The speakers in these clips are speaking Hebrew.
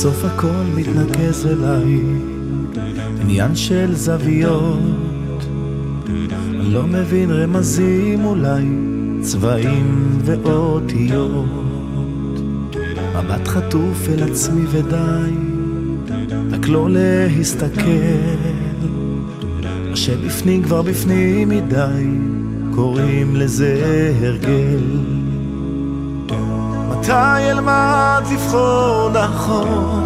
בסוף הכל מתנקז אליי, עניין של זוויות. אני לא מבין רמזים אולי, צבעים ואותיות. מבט חטוף אל עצמי ודי, רק לא להסתכל. מה שבפנים כבר בפנים מדי, קוראים לזה הרגל. מתי אלמד לבחור נכון,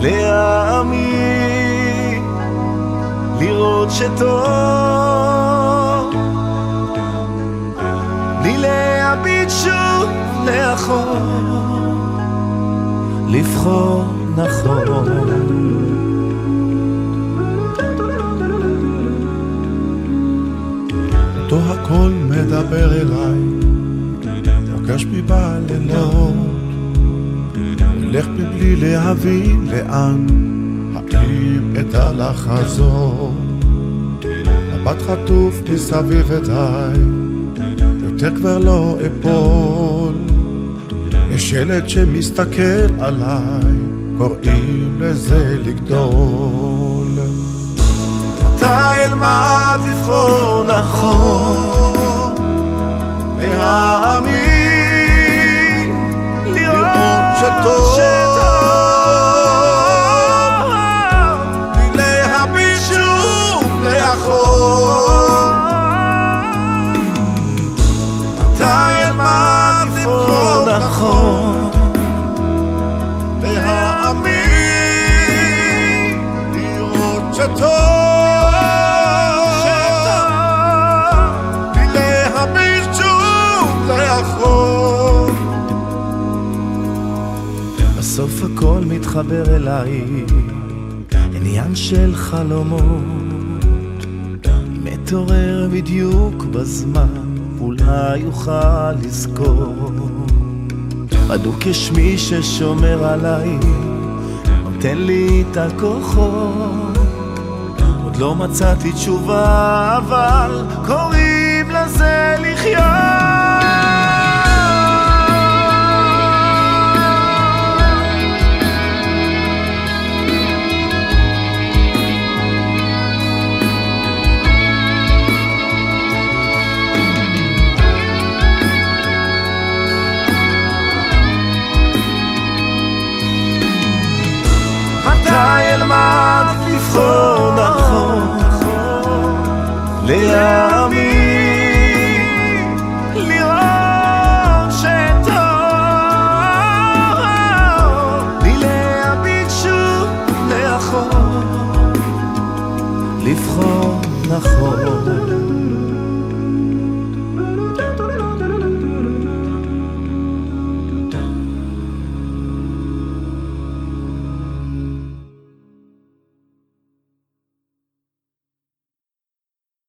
להאמין, לראות שטוב, בלי להביט שוב לאחור, לבחור נכון. אותו הכל מדבר אליי, פוגש בי בלילות, הולך בי בלי להבין לאן, האם אדע לחזור. מבט חטוף מסביב ודי, יותר כבר לא אפול. יש ילד שמסתכל עליי, קוראים לזה לגדול. מתי אלמד לבחור נכון, להאמין, לראות שטוב. להביט שוב לאחור. בסוף הכל מתחבר אליי, עניין של חלומות, מתעורר בדיוק בזמן, אולי אוכל לזכור. בדוק יש מי ששומר עליי, נותן לי את הכוחות. לא מצאתי תשובה, אבל קוראים לזה לחיות. לבחור נכון.